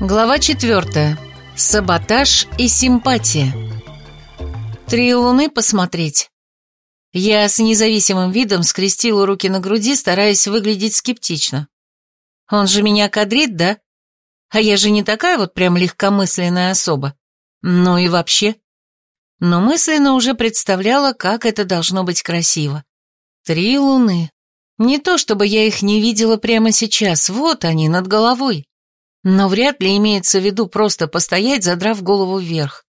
Глава четвертая. Саботаж и симпатия. Три луны посмотреть. Я с независимым видом скрестила руки на груди, стараясь выглядеть скептично. Он же меня кадрит, да? А я же не такая вот прям легкомысленная особа. Ну и вообще. Но мысленно уже представляла, как это должно быть красиво. Три луны. Не то чтобы я их не видела прямо сейчас, вот они, над головой. Но вряд ли имеется в виду просто постоять, задрав голову вверх.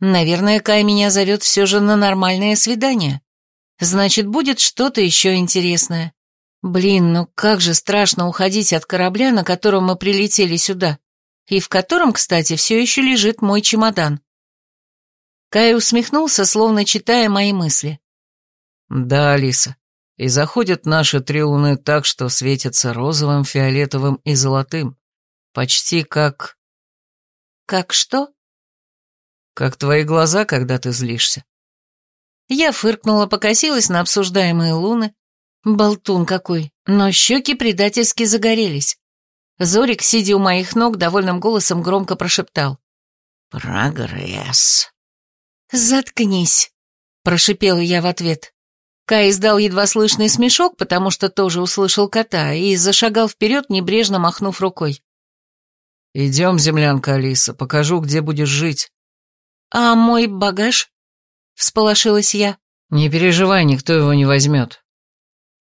Наверное, Кай меня зовет все же на нормальное свидание. Значит, будет что-то еще интересное. Блин, ну как же страшно уходить от корабля, на котором мы прилетели сюда, и в котором, кстати, все еще лежит мой чемодан. Кай усмехнулся, словно читая мои мысли. «Да, Алиса, и заходят наши три луны так, что светятся розовым, фиолетовым и золотым. Почти как... Как что? Как твои глаза, когда ты злишься. Я фыркнула, покосилась на обсуждаемые луны. Болтун какой, но щеки предательски загорелись. Зорик, сидя у моих ног, довольным голосом громко прошептал. «Прогресс». «Заткнись», — прошипела я в ответ. Кай издал едва слышный смешок, потому что тоже услышал кота, и зашагал вперед, небрежно махнув рукой. «Идем, землянка Алиса, покажу, где будешь жить». «А мой багаж?» — всполошилась я. «Не переживай, никто его не возьмет».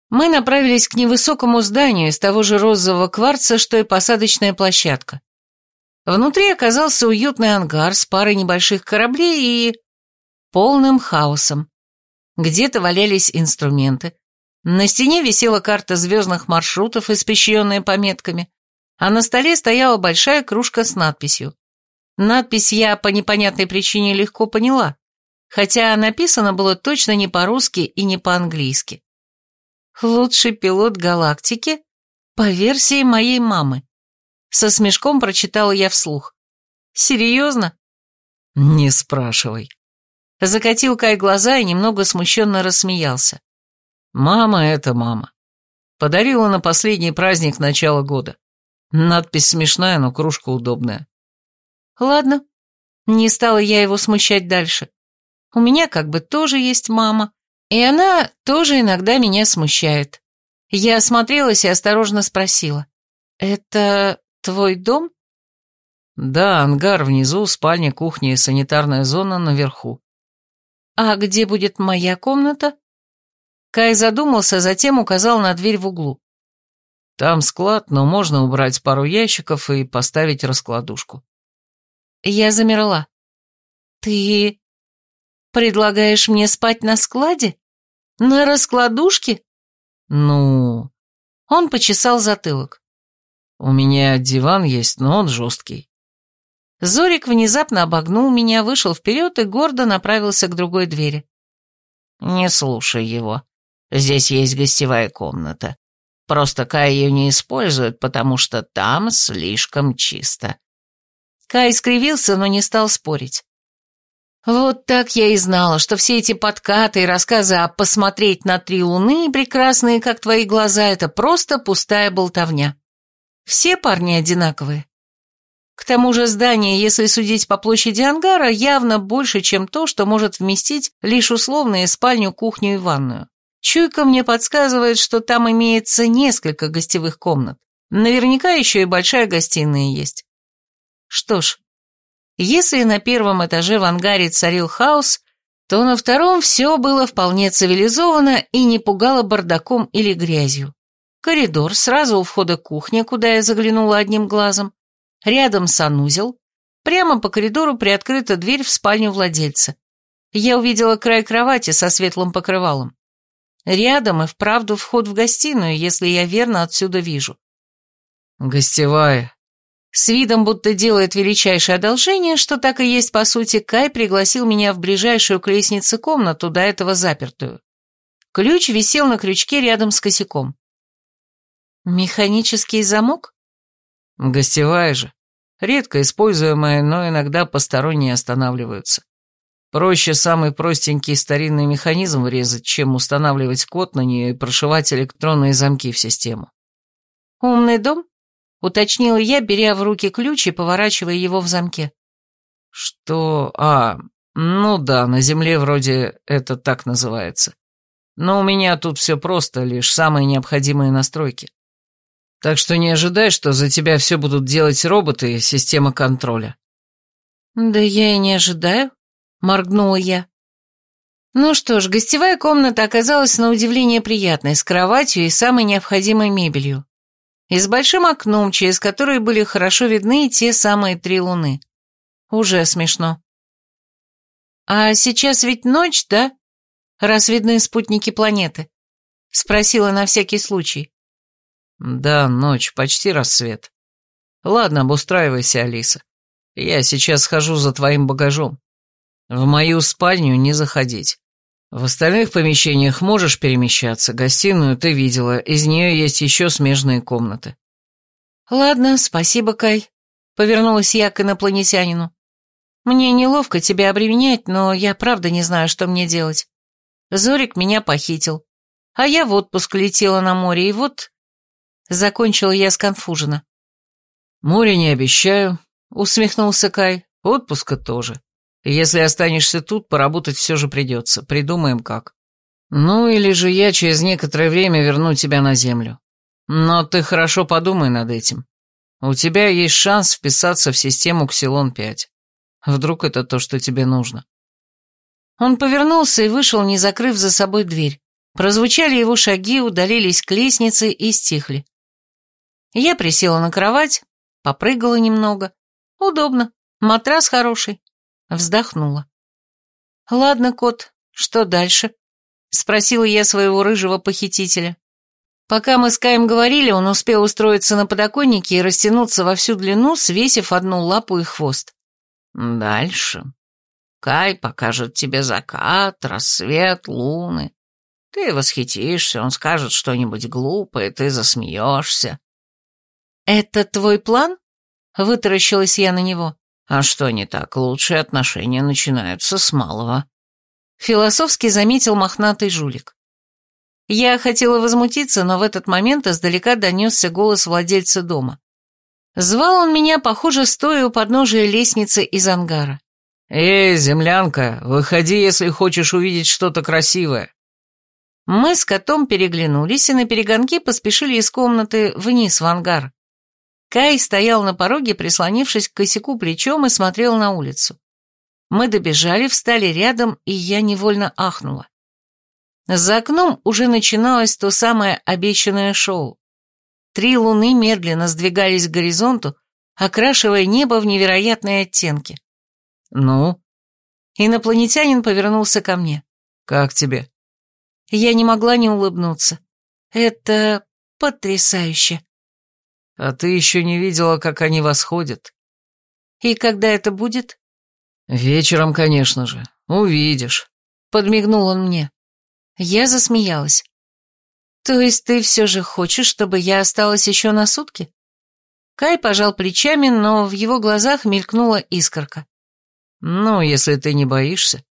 Мы направились к невысокому зданию из того же розового кварца, что и посадочная площадка. Внутри оказался уютный ангар с парой небольших кораблей и... полным хаосом. Где-то валялись инструменты. На стене висела карта звездных маршрутов, испещренная пометками а на столе стояла большая кружка с надписью. Надпись я по непонятной причине легко поняла, хотя написано было точно не по-русски и не по-английски. «Лучший пилот галактики» по версии моей мамы. Со смешком прочитала я вслух. «Серьезно?» «Не спрашивай». Закатил Кай глаза и немного смущенно рассмеялся. «Мама — это мама. Подарила на последний праздник начала года. Надпись смешная, но кружка удобная. Ладно, не стала я его смущать дальше. У меня как бы тоже есть мама, и она тоже иногда меня смущает. Я осмотрелась и осторожно спросила. «Это твой дом?» «Да, ангар внизу, спальня, кухня и санитарная зона наверху». «А где будет моя комната?» Кай задумался, затем указал на дверь в углу. Там склад, но можно убрать пару ящиков и поставить раскладушку. Я замерла. Ты предлагаешь мне спать на складе? На раскладушке? Ну... Он почесал затылок. У меня диван есть, но он жесткий. Зорик внезапно обогнул меня, вышел вперед и гордо направился к другой двери. «Не слушай его. Здесь есть гостевая комната. Просто Кай ее не использует, потому что там слишком чисто. Кай скривился, но не стал спорить. Вот так я и знала, что все эти подкаты и рассказы о «посмотреть на три луны, прекрасные, как твои глаза» — это просто пустая болтовня. Все парни одинаковые. К тому же здание, если судить по площади ангара, явно больше, чем то, что может вместить лишь условные спальню, кухню и ванную. Чуйка мне подсказывает, что там имеется несколько гостевых комнат. Наверняка еще и большая гостиная есть. Что ж, если на первом этаже в ангаре царил хаос, то на втором все было вполне цивилизованно и не пугало бардаком или грязью. Коридор, сразу у входа кухня, куда я заглянула одним глазом, рядом санузел, прямо по коридору приоткрыта дверь в спальню владельца. Я увидела край кровати со светлым покрывалом. Рядом и вправду вход в гостиную, если я верно отсюда вижу. Гостевая. С видом, будто делает величайшее одолжение, что так и есть по сути, Кай пригласил меня в ближайшую к лестнице комнату, до этого запертую. Ключ висел на крючке рядом с косяком. Механический замок? Гостевая же. Редко используемая, но иногда посторонние останавливаются. Проще самый простенький старинный механизм врезать, чем устанавливать код на нее и прошивать электронные замки в систему. Умный дом? уточнила я, беря в руки ключ и поворачивая его в замке. Что... А, ну да, на Земле вроде это так называется. Но у меня тут все просто, лишь самые необходимые настройки. Так что не ожидай, что за тебя все будут делать роботы и система контроля. Да я и не ожидаю, моргнула я. Ну что ж, гостевая комната оказалась на удивление приятной, с кроватью и самой необходимой мебелью. И с большим окном, через которое были хорошо видны те самые три луны. Уже смешно. А сейчас ведь ночь, да? Раз видны спутники планеты. Спросила на всякий случай. Да, ночь, почти рассвет. Ладно, обустраивайся, Алиса. Я сейчас схожу за твоим багажом. В мою спальню не заходить. В остальных помещениях можешь перемещаться, гостиную ты видела, из нее есть еще смежные комнаты. Ладно, спасибо, Кай. Повернулась я к инопланетянину. Мне неловко тебя обременять, но я правда не знаю, что мне делать. Зорик меня похитил, а я в отпуск летела на море, и вот... Закончила я сконфуженно. «Море не обещаю», — усмехнулся Кай, — «отпуска тоже. Если останешься тут, поработать все же придется. Придумаем как. Ну, или же я через некоторое время верну тебя на землю. Но ты хорошо подумай над этим. У тебя есть шанс вписаться в систему Ксилон-5. Вдруг это то, что тебе нужно. Он повернулся и вышел, не закрыв за собой дверь. Прозвучали его шаги, удалились к лестнице и стихли. Я присела на кровать, попрыгала немного. Удобно, матрас хороший. Вздохнула. «Ладно, кот, что дальше?» Спросила я своего рыжего похитителя. Пока мы с Каем говорили, он успел устроиться на подоконнике и растянуться во всю длину, свесив одну лапу и хвост. «Дальше. Кай покажет тебе закат, рассвет, луны. Ты восхитишься, он скажет что-нибудь глупое, ты засмеешься». «Это твой план?» — вытаращилась я на него. А что не так? Лучшие отношения начинаются с малого. Философски заметил мохнатый жулик. Я хотела возмутиться, но в этот момент издалека донесся голос владельца дома. Звал он меня, похоже, стоя у подножия лестницы из ангара. «Эй, землянка, выходи, если хочешь увидеть что-то красивое». Мы с котом переглянулись и на перегонки поспешили из комнаты вниз в ангар. Кай стоял на пороге, прислонившись к косяку плечом и смотрел на улицу. Мы добежали, встали рядом, и я невольно ахнула. За окном уже начиналось то самое обещанное шоу. Три луны медленно сдвигались к горизонту, окрашивая небо в невероятные оттенки. «Ну?» Инопланетянин повернулся ко мне. «Как тебе?» Я не могла не улыбнуться. «Это потрясающе!» А ты еще не видела, как они восходят. И когда это будет? Вечером, конечно же. Увидишь. Подмигнул он мне. Я засмеялась. То есть ты все же хочешь, чтобы я осталась еще на сутки? Кай пожал плечами, но в его глазах мелькнула искорка. Ну, если ты не боишься.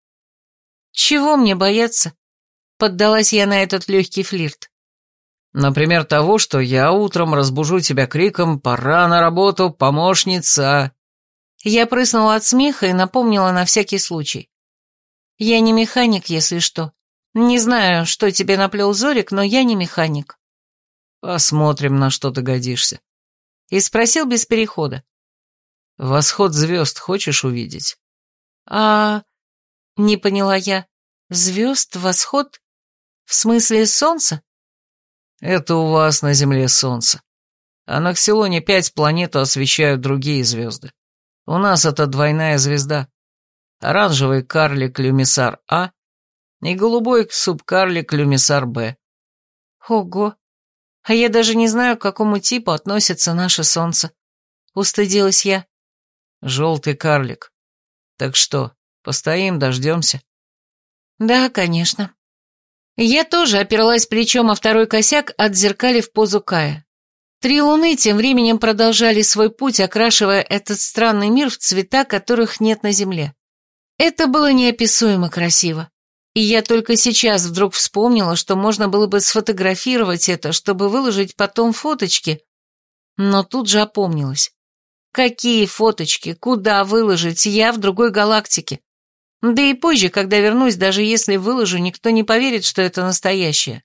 Чего мне бояться? Поддалась я на этот легкий флирт. Например, того, что я утром разбужу тебя криком «Пора на работу, помощница!» Я прыснула от смеха и напомнила на всякий случай. Я не механик, если что. Не знаю, что тебе наплел Зорик, но я не механик. Посмотрим, на что ты годишься. И спросил без перехода. Восход звезд хочешь увидеть? А... Не поняла я. Звезд, восход? В смысле солнца? Это у вас на Земле Солнце. А на Ксилоне пять планету освещают другие звезды. У нас это двойная звезда. Оранжевый карлик Люмисар А и голубой субкарлик Люмисар Б. Ого! А я даже не знаю, к какому типу относится наше Солнце. Устыдилась я. Желтый карлик. Так что, постоим, дождемся? Да, конечно. Я тоже оперлась плечом о второй косяк, отзеркалив позу Кая. Три луны тем временем продолжали свой путь, окрашивая этот странный мир в цвета, которых нет на Земле. Это было неописуемо красиво. И я только сейчас вдруг вспомнила, что можно было бы сфотографировать это, чтобы выложить потом фоточки. Но тут же опомнилась. Какие фоточки, куда выложить, я в другой галактике. Да и позже, когда вернусь, даже если выложу, никто не поверит, что это настоящее.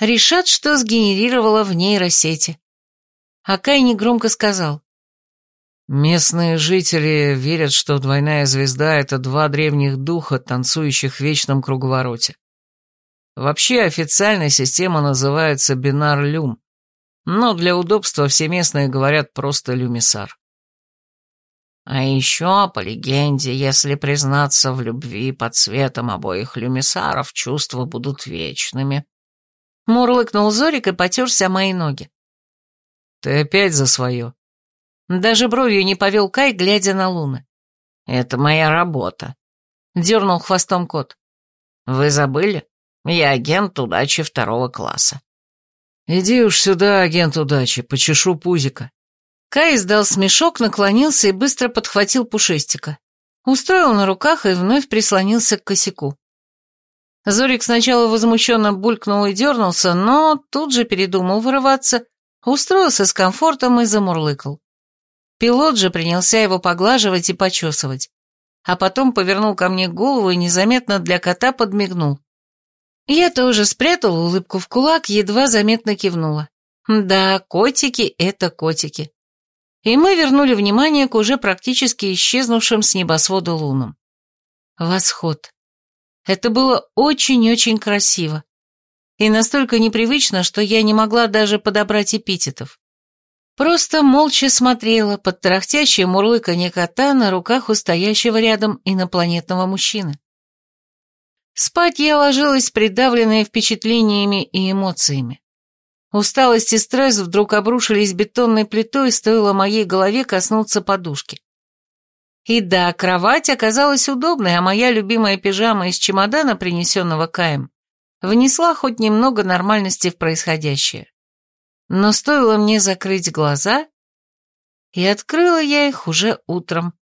Решат, что сгенерировала в нейросети. А Кай негромко сказал. Местные жители верят, что двойная звезда — это два древних духа, танцующих в вечном круговороте. Вообще официальная система называется бинар-люм, но для удобства все местные говорят просто люмисар. А еще, по легенде, если признаться в любви под цветом обоих люмисаров, чувства будут вечными. Мурлыкнул Зорик и потерся о мои ноги. Ты опять за свое. Даже бровью не повел Кай, глядя на луны. Это моя работа. Дернул хвостом кот. Вы забыли? Я агент удачи второго класса. Иди уж сюда, агент удачи, почешу пузика. Кай издал смешок, наклонился и быстро подхватил пушистика. Устроил на руках и вновь прислонился к косяку. Зорик сначала возмущенно булькнул и дернулся, но тут же передумал вырываться, устроился с комфортом и замурлыкал. Пилот же принялся его поглаживать и почесывать, а потом повернул ко мне голову и незаметно для кота подмигнул. Я тоже спрятала улыбку в кулак, едва заметно кивнула. Да, котики — это котики. И мы вернули внимание к уже практически исчезнувшим с небосвода лунам. Восход. Это было очень-очень красиво. И настолько непривычно, что я не могла даже подобрать эпитетов. Просто молча смотрела под тарахтящее мурлыканье кота на руках у стоящего рядом инопланетного мужчины. Спать я ложилась, придавленная впечатлениями и эмоциями. Усталость и стресс вдруг обрушились бетонной плитой, стоило моей голове коснуться подушки. И да, кровать оказалась удобной, а моя любимая пижама из чемодана, принесенного Каем, внесла хоть немного нормальности в происходящее. Но стоило мне закрыть глаза, и открыла я их уже утром.